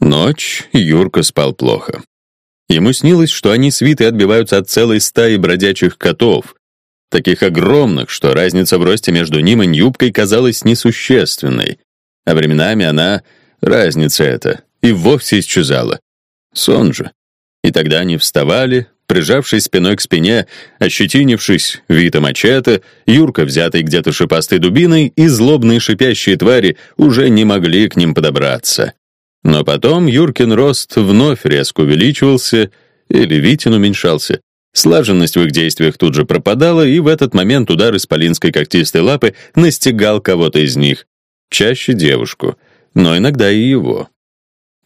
Ночь Юрка спал плохо. Ему снилось, что они с Витой отбиваются от целой стаи бродячих котов, таких огромных, что разница в росте между ним и Нюбкой казалась несущественной. А временами она, разница эта, и вовсе исчезала. Сон же. И тогда они вставали, прижавшись спиной к спине, ощетинившись, Вита мачете, Юрка, взятый где-то шипастой дубиной, и злобные шипящие твари уже не могли к ним подобраться. Но потом Юркин рост вновь резко увеличивался, или Витин уменьшался. Слаженность в их действиях тут же пропадала, и в этот момент удар исполинской когтистой лапы настигал кого-то из них. Чаще девушку, но иногда и его.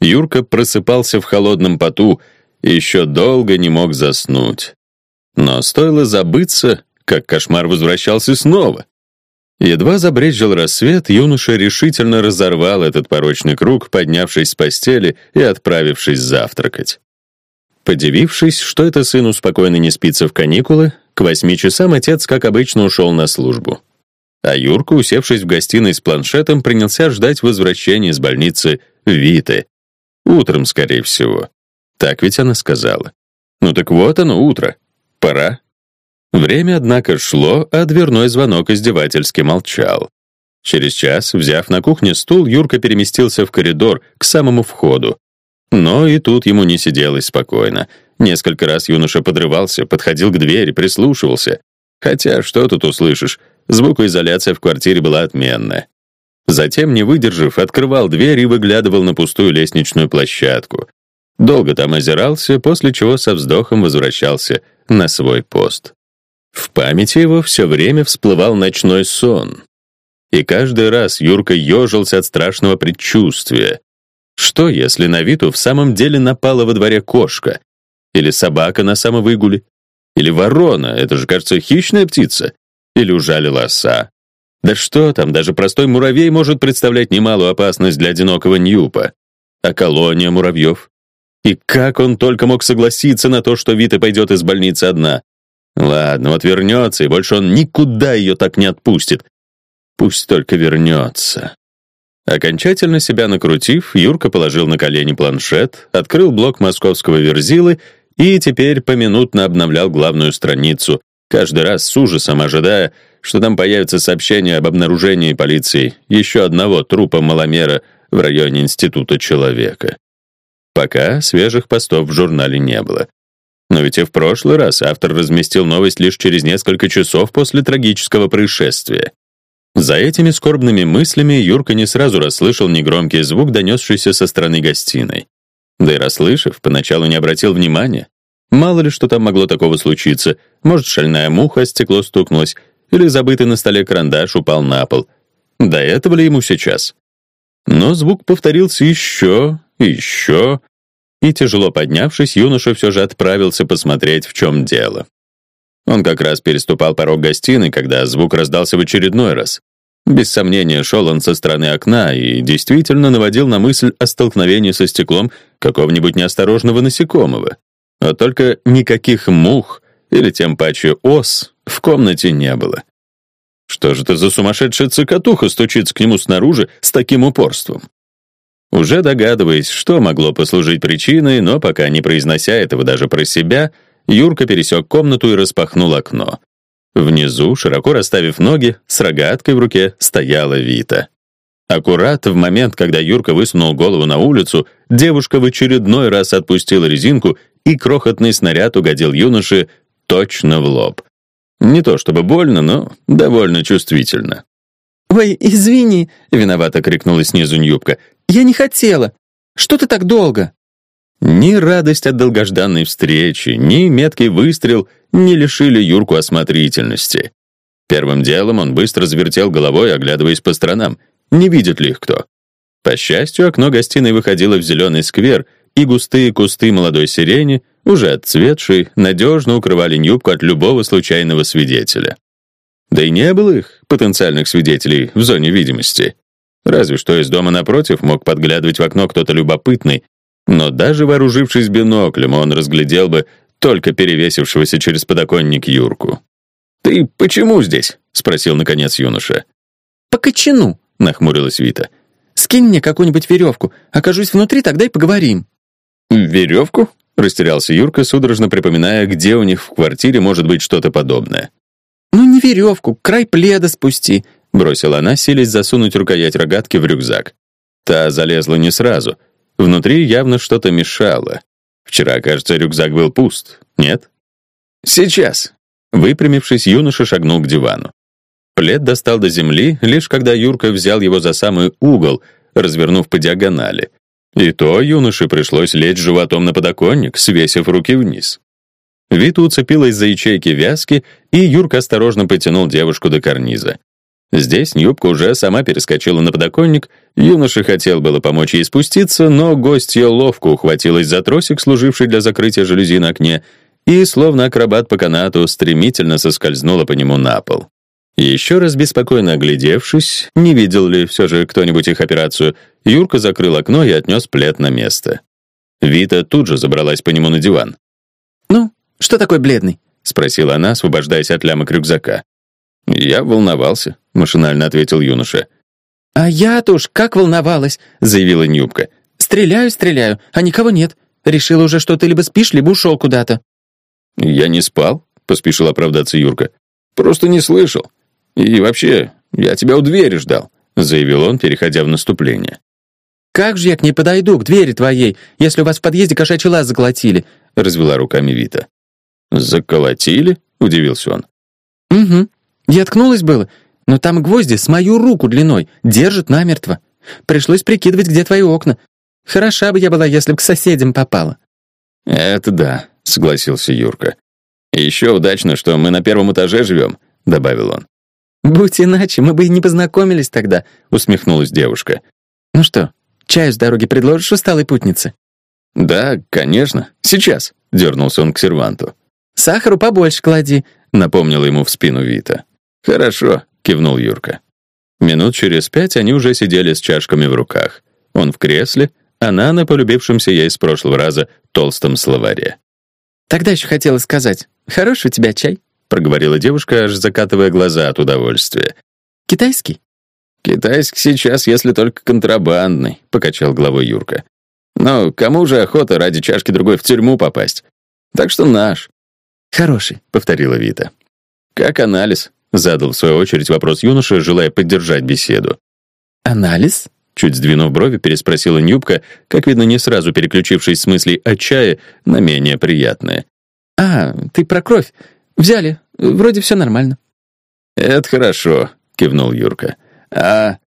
Юрка просыпался в холодном поту еще долго не мог заснуть. Но стоило забыться, как кошмар возвращался снова. Едва забрезжил рассвет, юноша решительно разорвал этот порочный круг, поднявшись с постели и отправившись завтракать. Подивившись, что это сыну спокойно не спится в каникулы, к восьми часам отец, как обычно, ушел на службу. А Юрка, усевшись в гостиной с планшетом, принялся ждать возвращения из больницы Виты. Утром, скорее всего. Так ведь она сказала. Ну так вот оно, утро. Пора. Время, однако, шло, а дверной звонок издевательски молчал. Через час, взяв на кухне стул, Юрка переместился в коридор, к самому входу. Но и тут ему не сиделось спокойно. Несколько раз юноша подрывался, подходил к двери, прислушивался. Хотя, что тут услышишь, звукоизоляция в квартире была отменная. Затем, не выдержав, открывал дверь и выглядывал на пустую лестничную площадку. Долго там озирался, после чего со вздохом возвращался на свой пост. В памяти его все время всплывал ночной сон. И каждый раз Юрка ежился от страшного предчувствия. Что, если на Виту в самом деле напала во дворе кошка? Или собака на самовыгуле? Или ворона, это же, кажется, хищная птица? Или ужалила оса? Да что там, даже простой муравей может представлять немалую опасность для одинокого Ньюпа. А колония муравьев? И как он только мог согласиться на то, что Вита пойдет из больницы одна? Ладно, вот вернется, и больше он никуда ее так не отпустит. Пусть только вернется. Окончательно себя накрутив, Юрка положил на колени планшет, открыл блок московского верзилы и теперь поминутно обновлял главную страницу, каждый раз с ужасом ожидая, что там появится сообщение об обнаружении полиции еще одного трупа маломера в районе Института человека. Пока свежих постов в журнале не было. Но ведь и в прошлый раз автор разместил новость лишь через несколько часов после трагического происшествия. За этими скорбными мыслями Юрка не сразу расслышал негромкий звук, донесшийся со стороны гостиной. Да и расслышав, поначалу не обратил внимания. Мало ли что там могло такого случиться. Может, шальная муха о стекло стукнулась, или забытый на столе карандаш упал на пол. До этого ли ему сейчас? Но звук повторился еще, еще, и, тяжело поднявшись, юноша все же отправился посмотреть, в чем дело. Он как раз переступал порог гостиной, когда звук раздался в очередной раз. Без сомнения, шел он со стороны окна и действительно наводил на мысль о столкновении со стеклом какого-нибудь неосторожного насекомого. Но только никаких мух или тем паче ос в комнате не было. Что же это за сумасшедшая цикатуха стучится к нему снаружи с таким упорством? Уже догадываясь, что могло послужить причиной, но пока не произнося этого даже про себя, Юрка пересек комнату и распахнул окно. Внизу, широко расставив ноги, с рогаткой в руке стояла Вита. Аккурат в момент, когда Юрка высунул голову на улицу, девушка в очередной раз отпустила резинку, и крохотный снаряд угодил юноше точно в лоб. Не то чтобы больно, но довольно чувствительно. «Ой, извини!» — виновато крикнула снизу Нюбка. «Я не хотела! Что ты так долго?» Ни радость от долгожданной встречи, ни меткий выстрел не лишили Юрку осмотрительности. Первым делом он быстро завертел головой, оглядываясь по сторонам, не видит ли их кто. По счастью, окно гостиной выходило в зеленый сквер, и густые кусты молодой сирени, уже отцветшие, надежно укрывали Нюбку от любого случайного свидетеля. Да и не было их, потенциальных свидетелей, в зоне видимости. Разве что из дома напротив мог подглядывать в окно кто-то любопытный, но даже вооружившись биноклем, он разглядел бы только перевесившегося через подоконник Юрку. «Ты почему здесь?» — спросил, наконец, юноша. «По кочану», — нахмурилась Вита. Скинь мне какую-нибудь веревку. Окажусь внутри, тогда и поговорим». «Веревку?» — растерялся Юрка, судорожно припоминая, где у них в квартире может быть что-то подобное. «Ну не веревку, край пледа спусти», — бросила она, силясь засунуть рукоять рогатки в рюкзак. Та залезла не сразу. Внутри явно что-то мешало. Вчера, кажется, рюкзак был пуст. Нет? Сейчас. Выпрямившись, юноша шагнул к дивану. Плед достал до земли, лишь когда Юрка взял его за самый угол, развернув по диагонали. И то юноше пришлось лечь животом на подоконник, свесив руки вниз. Вита уцепилась за ячейки вязки, и Юрка осторожно потянул девушку до карниза. Здесь Нюбка уже сама перескочила на подоконник, юноша хотел было помочь ей спуститься, но гостья ловко ухватилась за тросик, служивший для закрытия жалюзи на окне, и, словно акробат по канату, стремительно соскользнула по нему на пол. Еще раз беспокойно оглядевшись, не видел ли все же кто-нибудь их операцию, Юрка закрыл окно и отнес плед на место. Вита тут же забралась по нему на диван. «Ну, что такой бледный?» — спросила она, освобождаясь от лямок рюкзака. «Я волновался», — машинально ответил юноша. «А я-то уж как волновалась», — заявила Нюбка. «Стреляю, стреляю, а никого нет. Решила уже, что ты либо спишь, либо ушел куда-то». «Я не спал», — поспешил оправдаться Юрка. «Просто не слышал. «И вообще, я тебя у двери ждал», — заявил он, переходя в наступление. «Как же я к ней подойду, к двери твоей, если у вас в подъезде кошачий лаз заколотили?» — развела руками Вита. «Заколотили?» — удивился он. «Угу. Я ткнулась было, но там гвозди с мою руку длиной, держат намертво. Пришлось прикидывать, где твои окна. Хороша бы я была, если бы к соседям попала». «Это да», — согласился Юрка. «Еще удачно, что мы на первом этаже живем», — добавил он. «Будь иначе, мы бы и не познакомились тогда», — усмехнулась девушка. «Ну что, чаю с дороги предложишь усталой путнице?» «Да, конечно. Сейчас», — дернулся он к серванту. «Сахару побольше клади», — напомнила ему в спину Вита. «Хорошо», — кивнул Юрка. Минут через пять они уже сидели с чашками в руках. Он в кресле, она на полюбившемся ей с прошлого раза толстом словаре. «Тогда еще хотела сказать, хороший у тебя чай?» проговорила девушка, аж закатывая глаза от удовольствия. «Китайский?» «Китайский сейчас, если только контрабандный», — покачал головой Юрка. «Но кому же охота ради чашки другой в тюрьму попасть? Так что наш». «Хороший», — повторила Вита. «Как анализ?» — задал в свою очередь вопрос юноша, желая поддержать беседу. «Анализ?» Чуть сдвинув брови, переспросила Нюбка, как видно, не сразу переключившись с мыслей о чае на менее приятное. «А, ты про кровь. Взяли. Вроде все нормально». «Это хорошо», — кивнул Юрка. «А...»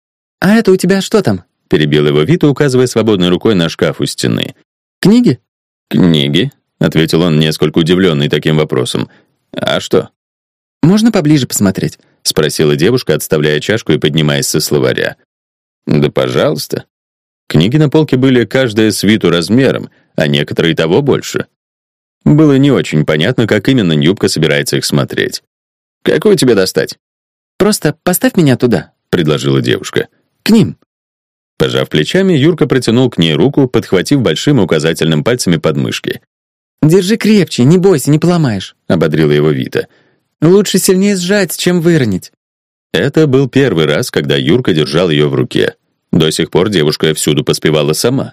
«А это у тебя что там?» — перебил его Вита, указывая свободной рукой на шкаф у стены. «Книги?» «Книги», — ответил он, несколько удивленный таким вопросом. «А что?» «Можно поближе посмотреть?» — спросила девушка, отставляя чашку и поднимаясь со словаря. «Да пожалуйста». Книги на полке были каждая с виду размером, а некоторые того больше. Было не очень понятно, как именно Нюбка собирается их смотреть. «Какую тебе достать?» «Просто поставь меня туда», — предложила девушка. «К ним». Пожав плечами, Юрка протянул к ней руку, подхватив большим и указательным пальцами подмышки. «Держи крепче, не бойся, не поломаешь», — ободрила его Вита. «Лучше сильнее сжать, чем выронить». Это был первый раз, когда Юрка держал ее в руке. До сих пор девушка всюду поспевала сама.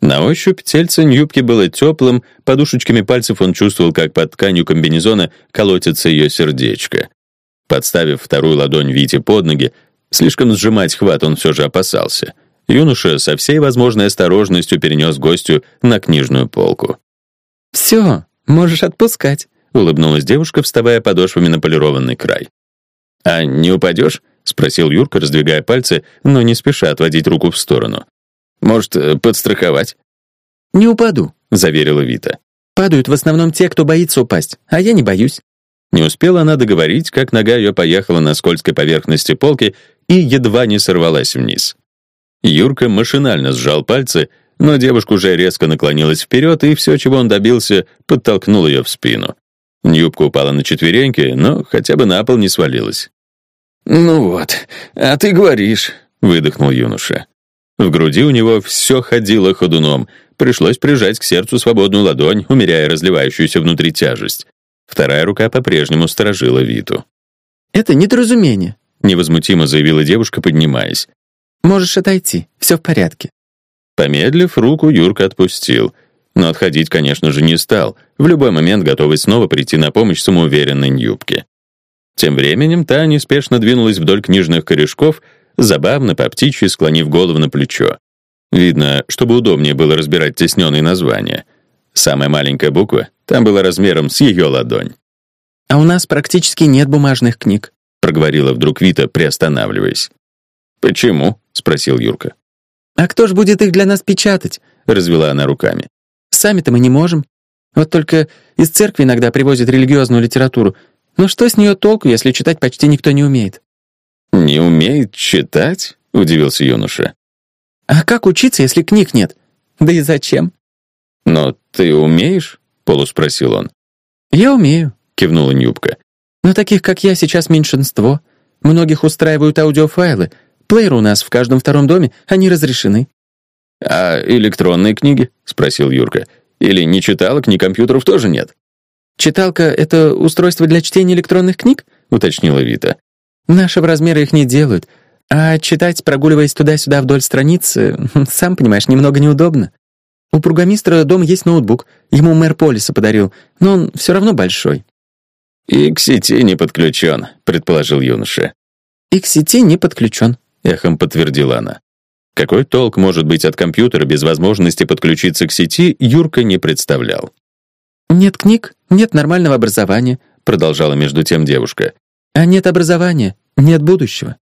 На ощупь тельце юбки было теплым, подушечками пальцев он чувствовал, как под тканью комбинезона колотится ее сердечко. Подставив вторую ладонь Вите под ноги, слишком сжимать хват он все же опасался. Юноша со всей возможной осторожностью перенес гостю на книжную полку. «Все, можешь отпускать», — улыбнулась девушка, вставая подошвами на полированный край. «А не упадешь?» — спросил Юрка, раздвигая пальцы, но не спеша отводить руку в сторону. Может, э, подстраховать?» «Не упаду», — заверила Вита. «Падают в основном те, кто боится упасть, а я не боюсь». Не успела она договорить, как нога ее поехала на скользкой поверхности полки и едва не сорвалась вниз. Юрка машинально сжал пальцы, но девушка уже резко наклонилась вперед, и все, чего он добился, подтолкнул ее в спину. Юбка упала на четвереньки, но хотя бы на пол не свалилась. «Ну вот, а ты говоришь», — выдохнул юноша. В груди у него все ходило ходуном. Пришлось прижать к сердцу свободную ладонь, умеряя разливающуюся внутри тяжесть. Вторая рука по-прежнему сторожила Виту. «Это недоразумение», — невозмутимо заявила девушка, поднимаясь. Можешь отойти, все в порядке». Помедлив, руку Юрка отпустил. Но отходить, конечно же, не стал, в любой момент готовый снова прийти на помощь самоуверенной Нюбке. Тем временем та неспешно двинулась вдоль книжных корешков, забавно по птичьи склонив голову на плечо. Видно, чтобы удобнее было разбирать тесненные названия. Самая маленькая буква там была размером с ее ладонь. «А у нас практически нет бумажных книг», — проговорила вдруг Вита, приостанавливаясь. «Почему?» — спросил Юрка. «А кто ж будет их для нас печатать?» — развела она руками. «Сами-то мы не можем. Вот только из церкви иногда привозят религиозную литературу. Но что с нее толку, если читать почти никто не умеет?» «Не умеет читать?» — удивился юноша. «А как учиться, если книг нет? Да и зачем?» «Но ты умеешь?» — полуспросил он. «Я умею», — кивнула Нюбка. «Но таких, как я, сейчас меньшинство. Многих устраивают аудиофайлы. Плееры у нас в каждом втором доме, они разрешены». «А электронные книги?» — спросил Юрка. «Или не читалок, ни компьютеров тоже нет?» «Читалка — это устройство для чтения электронных книг?» — уточнила Вита. «Нашего размера их не делают. А читать, прогуливаясь туда-сюда вдоль страницы, сам понимаешь, немного неудобно. У программистра дома есть ноутбук, ему мэр Полиса подарил, но он все равно большой». «И к сети не подключен», — предположил юноша. «И к сети не подключен», — эхом подтвердила она. Какой толк может быть от компьютера без возможности подключиться к сети, Юрка не представлял. «Нет книг, нет нормального образования», — продолжала между тем девушка. «А нет образования, нет будущего».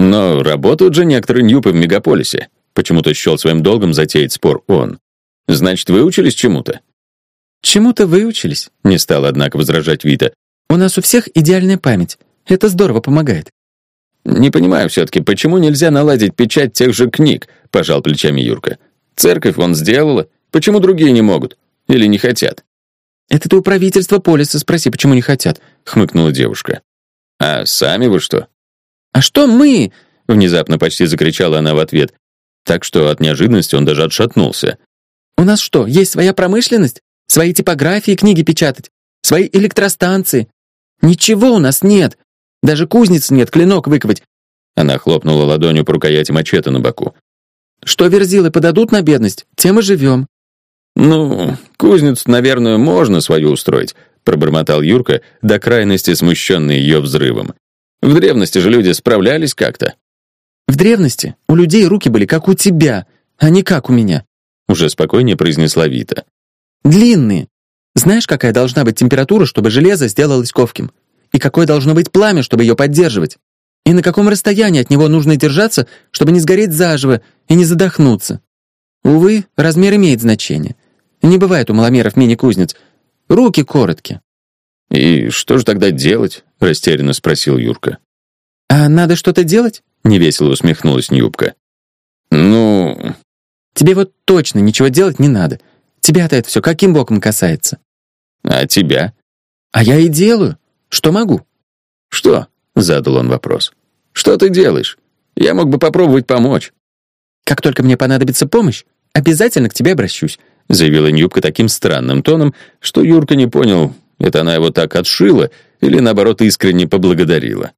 Но работают же некоторые ньюпы в мегаполисе. Почему-то счел своим долгом затеять спор он. Значит, выучились чему-то? Чему-то выучились, не стал, однако, возражать Вита. У нас у всех идеальная память. Это здорово помогает. Не понимаю все-таки, почему нельзя наладить печать тех же книг, пожал плечами Юрка. Церковь он сделала. Почему другие не могут? Или не хотят? Это ты у правительства полиса спроси, почему не хотят, хмыкнула девушка. А сами вы что? А что мы? Внезапно почти закричала она в ответ, так что от неожиданности он даже отшатнулся. У нас что, есть своя промышленность? Свои типографии, книги печатать? Свои электростанции? Ничего у нас нет. Даже кузницы нет, клинок выковать. Она хлопнула ладонью по рукояти мачете на боку. Что верзилы подадут на бедность, тем и живем. «Ну, кузницу, наверное, можно свою устроить», — пробормотал Юрка, до крайности смущенный ее взрывом. «В древности же люди справлялись как-то». «В древности у людей руки были как у тебя, а не как у меня», — уже спокойнее произнесла Вита. «Длинные. Знаешь, какая должна быть температура, чтобы железо сделалось ковким? И какое должно быть пламя, чтобы ее поддерживать? И на каком расстоянии от него нужно держаться, чтобы не сгореть заживо и не задохнуться? Увы, размер имеет значение. Не бывает у маломеров мини-кузнец. Руки короткие. «И что же тогда делать?» — растерянно спросил Юрка. «А надо что-то делать?» — невесело усмехнулась Нюбка. «Ну...» «Тебе вот точно ничего делать не надо. Тебя-то это все каким боком касается?» «А тебя?» «А я и делаю. Что могу?» «Что?» — задал он вопрос. «Что ты делаешь? Я мог бы попробовать помочь». «Как только мне понадобится помощь, обязательно к тебе обращусь», — заявила Нюбка таким странным тоном, что Юрка не понял, это она его так отшила или, наоборот, искренне поблагодарила.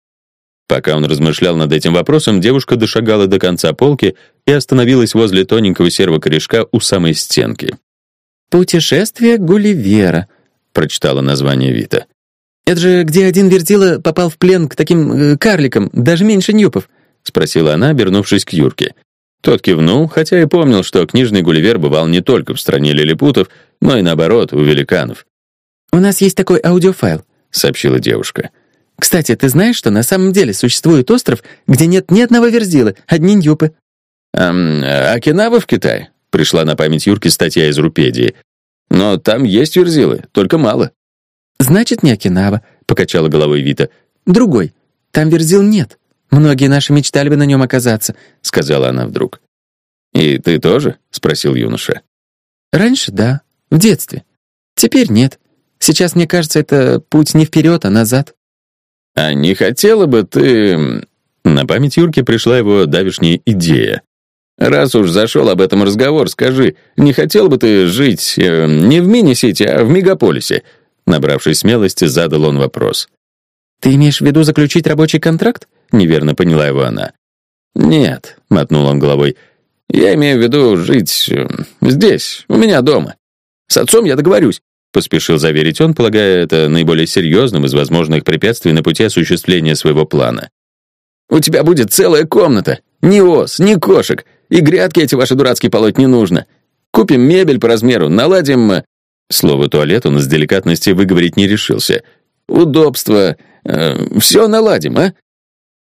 Пока он размышлял над этим вопросом, девушка дошагала до конца полки и остановилась возле тоненького серого корешка у самой стенки. «Путешествие Гулливера», — прочитала название Вита. «Это же где один вертила попал в плен к таким э, карликам, даже меньше нюпов?» — спросила она, обернувшись к Юрке. Тот кивнул, хотя и помнил, что книжный Гулливер бывал не только в стране лилипутов, но и, наоборот, у великанов. «У нас есть такой аудиофайл», — сообщила девушка. «Кстати, ты знаешь, что на самом деле существует остров, где нет ни одного верзила, одни нюпы?» «Эм, Окинава в Китае?» — пришла на память Юрки статья из Рупедии. «Но там есть верзилы, только мало». «Значит, не Окинава», — покачала головой Вита. «Другой. Там верзил нет. Многие наши мечтали бы на нем оказаться», — сказала она вдруг. «И ты тоже?» — спросил юноша. «Раньше да, в детстве. Теперь нет. Сейчас, мне кажется, это путь не вперед, а назад». «А не хотела бы ты...» На память Юрки пришла его давишняя идея. «Раз уж зашел об этом разговор, скажи, не хотел бы ты жить э, не в мини-сити, а в мегаполисе?» Набравшись смелости, задал он вопрос. «Ты имеешь в виду заключить рабочий контракт?» Неверно поняла его она. «Нет», — мотнул он головой, — «я имею в виду жить э, здесь, у меня дома. С отцом я договорюсь», — поспешил заверить он, полагая это наиболее серьезным из возможных препятствий на пути осуществления своего плана. «У тебя будет целая комната, ни ос, ни кошек, и грядки эти ваши дурацкие полоть не нужно. Купим мебель по размеру, наладим...» Слово «туалет» он из деликатности выговорить не решился. «Удобство. Э, все наладим, а?»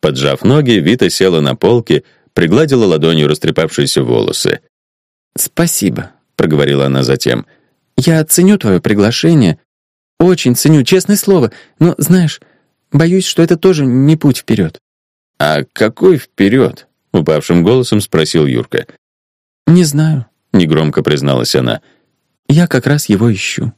Поджав ноги, Вита села на полке, пригладила ладонью растрепавшиеся волосы. «Спасибо», — проговорила она затем. «Я ценю твое приглашение. Очень ценю, честное слово. Но, знаешь, боюсь, что это тоже не путь вперед». «А какой вперед?» — упавшим голосом спросил Юрка. «Не знаю», — негромко призналась она. «Я как раз его ищу».